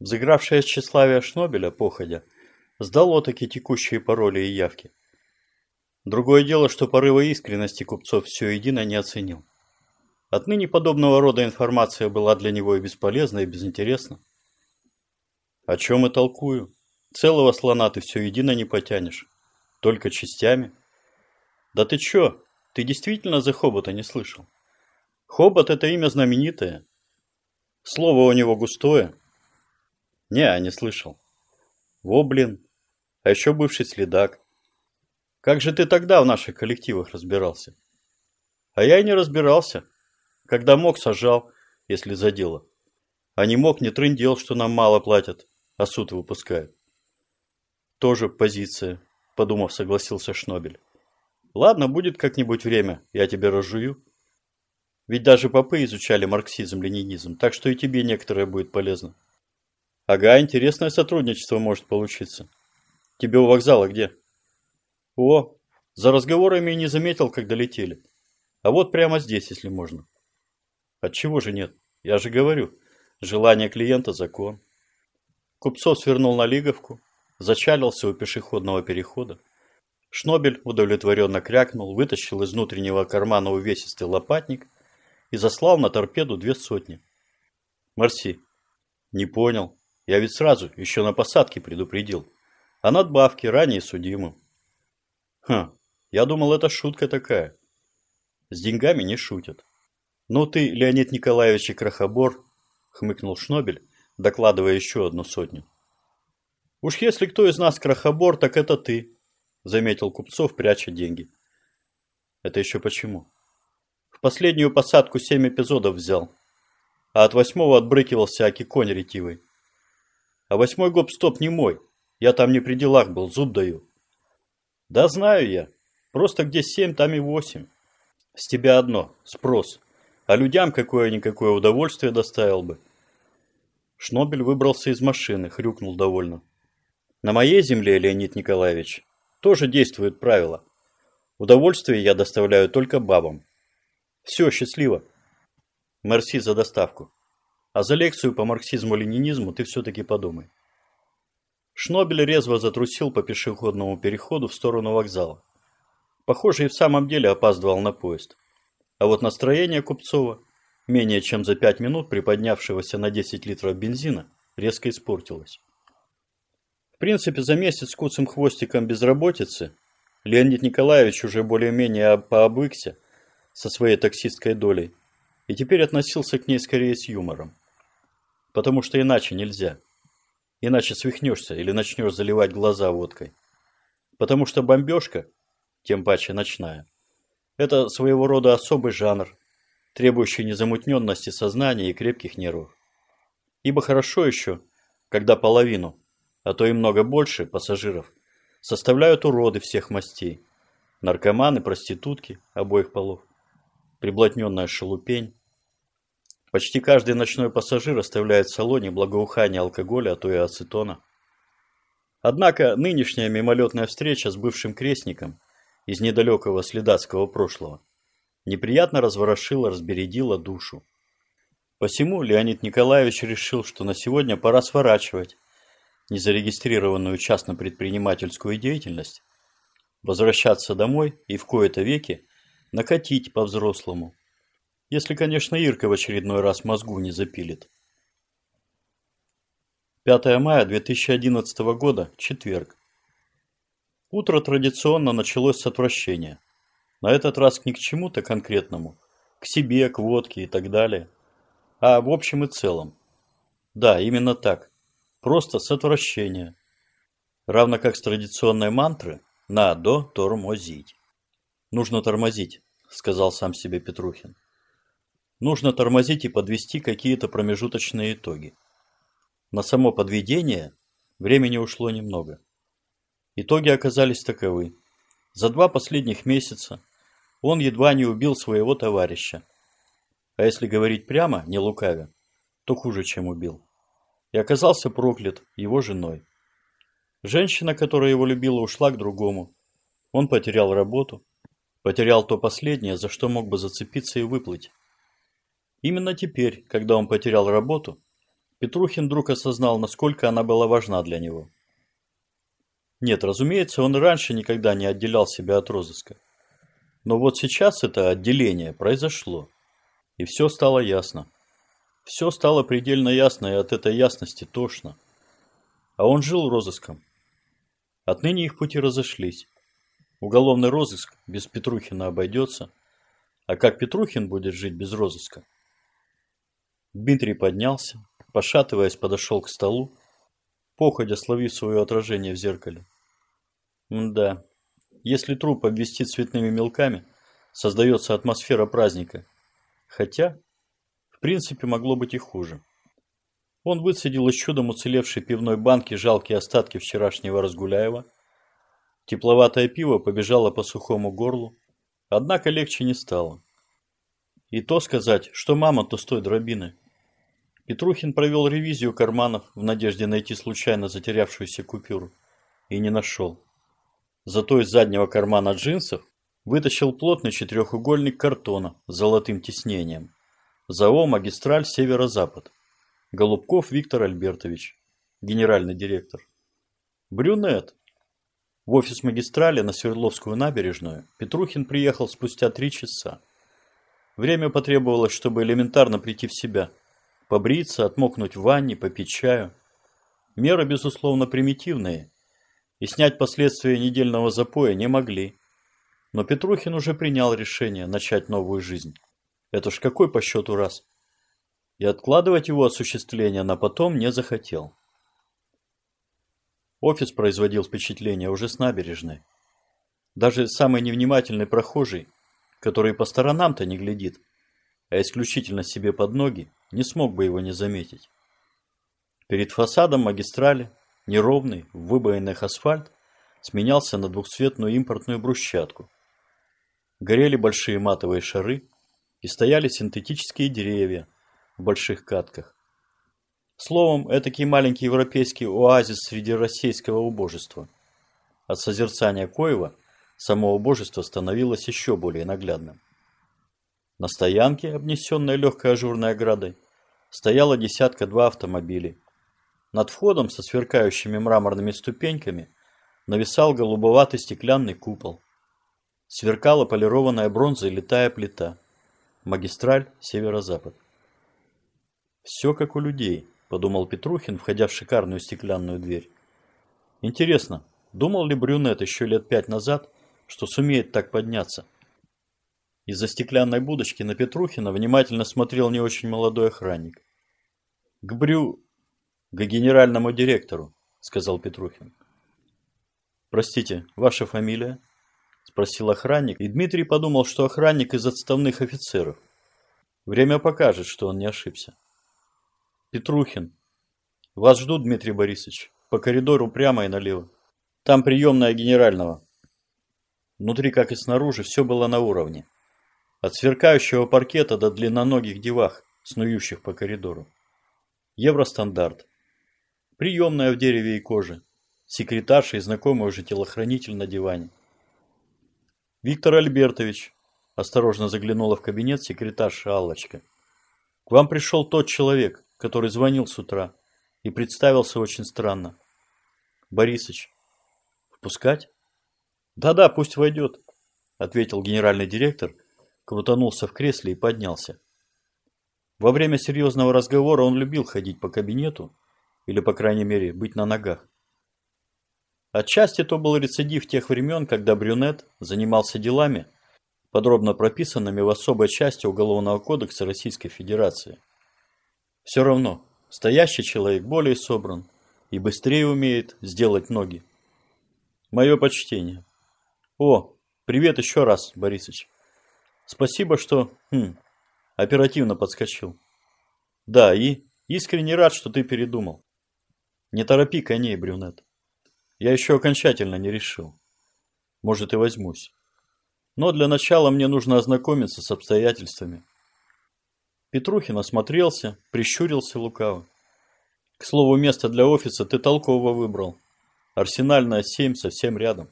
Взыгравшее тщеславие Шнобеля, походя, сдало таки текущие пароли и явки. Другое дело, что порывы искренности купцов все едино не оценил. Отныне подобного рода информация была для него и бесполезна, и безинтересна. О чем и толкую. Целого слона ты все едино не потянешь. Только частями. Да ты чё? Ты действительно за Хобота не слышал? Хобот – это имя знаменитое. Слово у него густое. Не, не слышал. Во, блин. А еще бывший следак. Как же ты тогда в наших коллективах разбирался? А я и не разбирался. Когда мог, сажал, если за дело. А не мог, не трындел, что нам мало платят, а суд выпускают. Тоже позиция, подумав, согласился Шнобель. Ладно, будет как-нибудь время, я тебе разжую. Ведь даже попы изучали марксизм-ленинизм, так что и тебе некоторое будет полезно. Ага, интересное сотрудничество может получиться. Тебе у вокзала где? О, за разговорами и не заметил, как долетели. А вот прямо здесь, если можно. Отчего же нет? Я же говорю, желание клиента – закон. Купцов свернул на Лиговку, зачалился у пешеходного перехода. Шнобель удовлетворенно крякнул, вытащил из внутреннего кармана увесистый лопатник и заслал на торпеду две сотни. Марси. Не понял. Я ведь сразу, еще на посадке предупредил. А надбавки ранее судимым. Хм, я думал, это шутка такая. С деньгами не шутят. Ну ты, Леонид Николаевич и Крохобор, хмыкнул Шнобель, докладывая еще одну сотню. Уж если кто из нас крохобор, так это ты, заметил Купцов, пряча деньги. Это еще почему? В последнюю посадку семь эпизодов взял, а от восьмого отбрыкивался аки конь ретивый. А восьмой гоп-стоп не мой, я там не при делах был, зуб даю. Да знаю я. Просто где семь, там и восемь. С тебя одно. Спрос. А людям какое-никакое удовольствие доставил бы. Шнобель выбрался из машины, хрюкнул довольно. На моей земле, Леонид Николаевич, тоже действуют правила. Удовольствие я доставляю только бабам. Все, счастливо. Мерси за доставку. А за лекцию по марксизму-ленинизму ты все-таки подумай. Шнобель резво затрусил по пешеходному переходу в сторону вокзала. Похоже, и в самом деле опаздывал на поезд. А вот настроение Купцова, менее чем за пять минут приподнявшегося на 10 литров бензина, резко испортилось. В принципе, за месяц с куцым хвостиком безработицы Леонид Николаевич уже более-менее пообвыкся со своей таксистской долей и теперь относился к ней скорее с юмором. Потому что иначе нельзя. Иначе свихнешься или начнешь заливать глаза водкой. Потому что бомбежка, тем паче ночная, это своего рода особый жанр, требующий незамутненности сознания и крепких нервов. Ибо хорошо еще, когда половину, а то и много больше пассажиров составляют уроды всех мастей, наркоманы, проститутки обоих полов, приблотненная шелупень, Почти каждый ночной пассажир оставляет в салоне благоухание алкоголя, а то и ацетона. Однако нынешняя мимолетная встреча с бывшим крестником из недалекого следацкого прошлого неприятно разворошила, разбередила душу. Посему Леонид Николаевич решил, что на сегодня пора сворачивать незарегистрированную частно-предпринимательскую деятельность, возвращаться домой и в кои-то веки накатить по-взрослому – если, конечно, Ирка в очередной раз мозгу не запилит. 5 мая 2011 года, четверг. Утро традиционно началось с отвращения. На этот раз не к чему-то конкретному, к себе, к водке и так далее, а в общем и целом. Да, именно так. Просто с отвращения. Равно как с традиционной мантры «надо тормозить». «Нужно тормозить», – сказал сам себе Петрухин. Нужно тормозить и подвести какие-то промежуточные итоги. На само подведение времени ушло немного. Итоги оказались таковы. За два последних месяца он едва не убил своего товарища. А если говорить прямо, не лукавя, то хуже, чем убил. И оказался проклят его женой. Женщина, которая его любила, ушла к другому. Он потерял работу, потерял то последнее, за что мог бы зацепиться и выплыть. Именно теперь, когда он потерял работу, Петрухин вдруг осознал, насколько она была важна для него. Нет, разумеется, он раньше никогда не отделял себя от розыска. Но вот сейчас это отделение произошло, и все стало ясно. Все стало предельно ясно, и от этой ясности тошно. А он жил розыском. Отныне их пути разошлись. Уголовный розыск без Петрухина обойдется. А как Петрухин будет жить без розыска? Дмитрий поднялся, пошатываясь, подошел к столу, походя словив свое отражение в зеркале. Да, если труп обвести цветными мелками, создается атмосфера праздника. Хотя, в принципе, могло быть и хуже. Он выцедил из чудом уцелевшей пивной банки жалкие остатки вчерашнего Разгуляева. Тепловатое пиво побежало по сухому горлу, однако легче не стало. И то сказать, что мама то с той дробины. Петрухин провел ревизию карманов в надежде найти случайно затерявшуюся купюру. И не нашел. Зато из заднего кармана джинсов вытащил плотный четырехугольник картона с золотым тиснением. ЗАО «Магистраль Северо-Запад». Голубков Виктор Альбертович, генеральный директор. Брюнет. В офис магистрали на Свердловскую набережную Петрухин приехал спустя три часа. Время потребовалось, чтобы элементарно прийти в себя. Побриться, отмокнуть в ванне, попить чаю. Меры, безусловно, примитивные, и снять последствия недельного запоя не могли. Но Петрухин уже принял решение начать новую жизнь. Это ж какой по счету раз? И откладывать его осуществление на потом не захотел. Офис производил впечатление уже с набережной. Даже самый невнимательный прохожий, который по сторонам-то не глядит, а исключительно себе под ноги, не смог бы его не заметить. Перед фасадом магистрали неровный, в выбоинах асфальт, сменялся на двухцветную импортную брусчатку. Горели большие матовые шары и стояли синтетические деревья в больших катках. Словом, этакий маленький европейский оазис среди российского убожества. От созерцания коева само убожество становилось еще более наглядным. На стоянке, обнесенной легкой ажурной оградой, стояло десятка-два автомобилей, над входом со сверкающими мраморными ступеньками нависал голубоватый стеклянный купол. Сверкала полированная бронза и летая плита. Магистраль северо-запад. «Все как у людей», – подумал Петрухин, входя в шикарную стеклянную дверь. «Интересно, думал ли брюнет еще лет пять назад, что сумеет так подняться?» Из-за стеклянной будочки на Петрухина внимательно смотрел не очень молодой охранник. К брю... К генеральному директору, сказал Петрухин. Простите, ваша фамилия? Спросил охранник, и Дмитрий подумал, что охранник из отставных офицеров. Время покажет, что он не ошибся. Петрухин. Вас ждут, Дмитрий Борисович. По коридору прямо и налево. Там приемная генерального. Внутри, как и снаружи, все было на уровне. От сверкающего паркета до длинноногих девах, снующих по коридору. Евростандарт. Приемная в дереве и коже. Секретарша и знакомый уже телохранитель на диване. Виктор Альбертович, осторожно заглянула в кабинет секретарша Аллочка. К вам пришел тот человек, который звонил с утра и представился очень странно. Борисыч, впускать? Да-да, пусть войдет, ответил генеральный директор, крутанулся в кресле и поднялся. Во время серьезного разговора он любил ходить по кабинету или, по крайней мере, быть на ногах. Отчасти то был рецидив тех времен, когда Брюнет занимался делами, подробно прописанными в особой части Уголовного кодекса Российской Федерации. Все равно, стоящий человек более собран и быстрее умеет сделать ноги. Мое почтение. О, привет еще раз, Борисыч. Спасибо, что хм, оперативно подскочил. Да, и искренне рад, что ты передумал. Не торопи коней, брюнет. Я еще окончательно не решил. Может и возьмусь. Но для начала мне нужно ознакомиться с обстоятельствами. Петрухин осмотрелся, прищурился лукаво. К слову, место для офиса ты толково выбрал. Арсенальная 7 совсем рядом.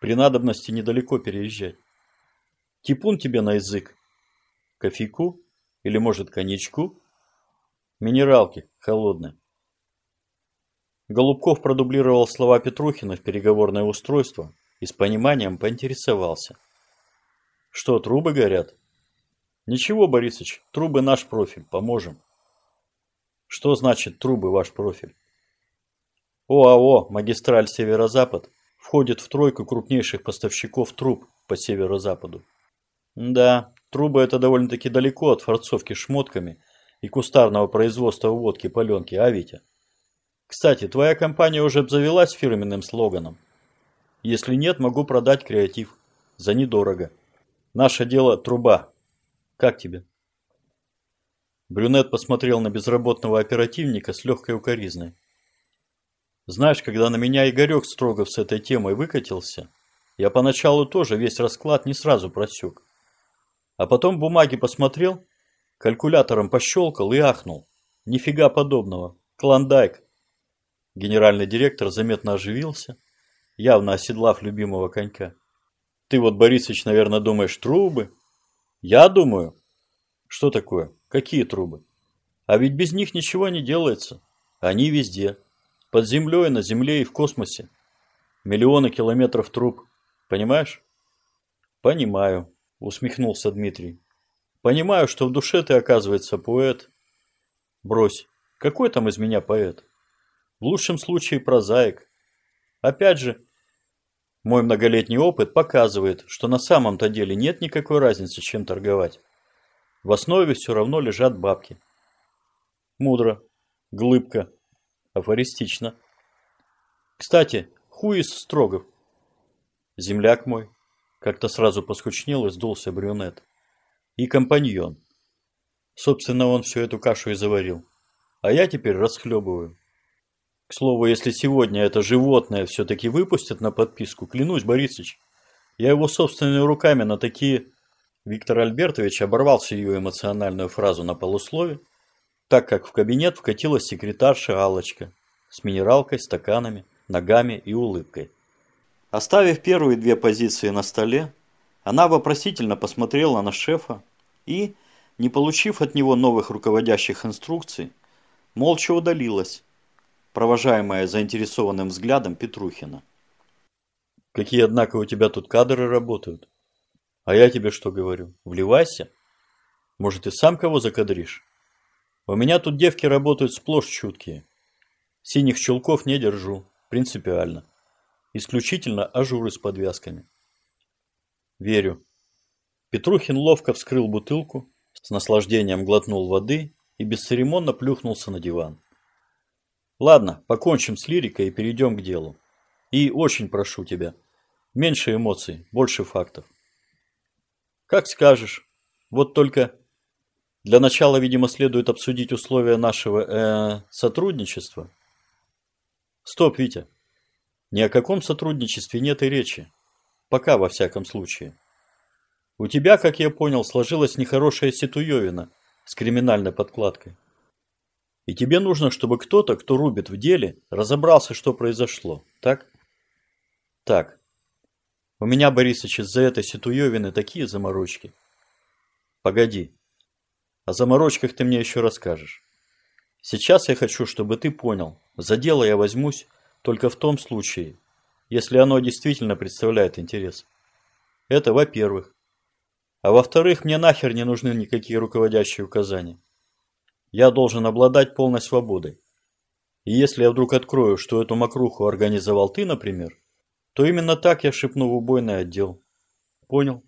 При надобности недалеко переезжать. Типун тебе на язык. Кофейку? Или, может, коньячку? Минералки, холодные. Голубков продублировал слова Петрухина в переговорное устройство и с пониманием поинтересовался. Что, трубы горят? Ничего, Борисыч, трубы наш профиль, поможем. Что значит трубы ваш профиль? ОАО «Магистраль Северо-Запад» входит в тройку крупнейших поставщиков труб по северо-западу. Да, трубы это довольно-таки далеко от форцовки шмотками и кустарного производства водки паленки, а Витя? Кстати, твоя компания уже обзавелась фирменным слоганом? Если нет, могу продать креатив. За недорого. Наше дело труба. Как тебе? Брюнет посмотрел на безработного оперативника с легкой укоризной. Знаешь, когда на меня Игорек Строгов с этой темой выкатился, я поначалу тоже весь расклад не сразу просек. А потом бумаги посмотрел, калькулятором пощелкал и ахнул. Нифига подобного. Клондайк. Генеральный директор заметно оживился, явно оседлав любимого конька. Ты вот, Борисович, наверное, думаешь, трубы? Я думаю. Что такое? Какие трубы? А ведь без них ничего не делается. Они везде. Под землей, на земле и в космосе. Миллионы километров труб. Понимаешь? Понимаю, усмехнулся Дмитрий. Понимаю, что в душе ты, оказывается, поэт. Брось, какой там из меня поэт? В лучшем случае прозаик. Опять же, мой многолетний опыт показывает, что на самом-то деле нет никакой разницы, чем торговать. В основе все равно лежат бабки. Мудро, глыбко, афористично. Кстати, хуис Строгов. Земляк мой. Как-то сразу поскучнел и сдулся брюнет. И компаньон. Собственно, он всю эту кашу и заварил. А я теперь расхлебываю. К слову, если сегодня это животное все-таки выпустят на подписку, клянусь, Борисыч, я его собственными руками на такие... Виктор Альбертович оборвался ее эмоциональную фразу на полуслове, так как в кабинет вкатилась секретарша Аллочка с минералкой, стаканами, ногами и улыбкой. Оставив первые две позиции на столе, она вопросительно посмотрела на шефа и, не получив от него новых руководящих инструкций, молча удалилась, провожаемая заинтересованным взглядом Петрухина. Какие, однако, у тебя тут кадры работают? А я тебе что говорю? Вливайся. Может, и сам кого закадришь? У меня тут девки работают сплошь чуткие. Синих чулков не держу. Принципиально. Исключительно ажуры с подвязками. Верю. Петрухин ловко вскрыл бутылку, с наслаждением глотнул воды и бесцеремонно плюхнулся на диван. Ладно, покончим с лирикой и перейдем к делу. И очень прошу тебя, меньше эмоций, больше фактов. Как скажешь. Вот только для начала, видимо, следует обсудить условия нашего э, сотрудничества. Стоп, Витя. Ни о каком сотрудничестве нет и речи. Пока, во всяком случае. У тебя, как я понял, сложилась нехорошая ситуевина с криминальной подкладкой. И тебе нужно, чтобы кто-то, кто рубит в деле, разобрался, что произошло. Так? Так. У меня, Борисыч, из-за этой ситуевины такие заморочки. Погоди. О заморочках ты мне еще расскажешь. Сейчас я хочу, чтобы ты понял, за дело я возьмусь только в том случае, если оно действительно представляет интерес. Это во-первых. А во-вторых, мне нахер не нужны никакие руководящие указания я должен обладать полной свободой. И если я вдруг открою, что эту мокруху организовал ты, например, то именно так я шепну в убойный отдел. Понял?